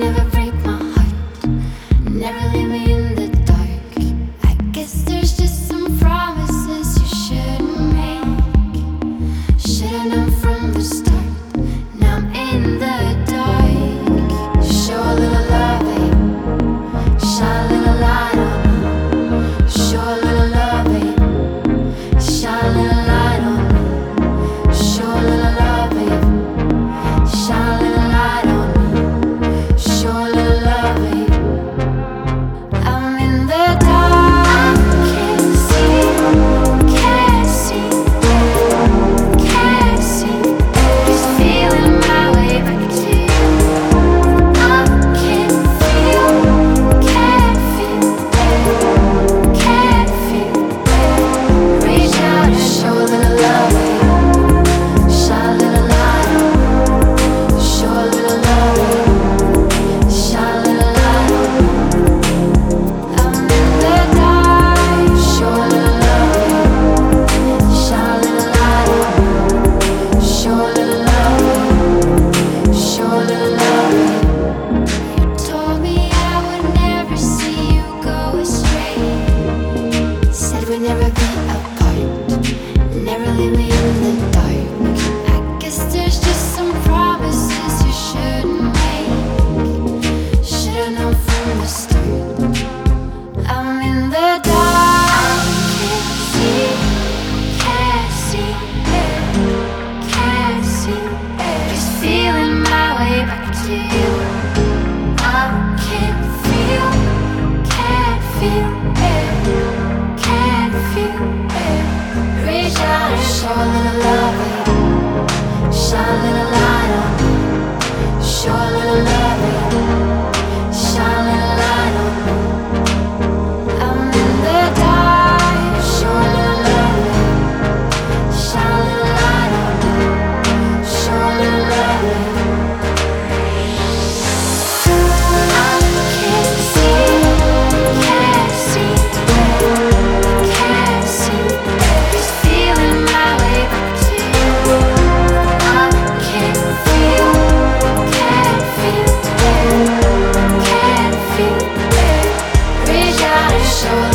Never show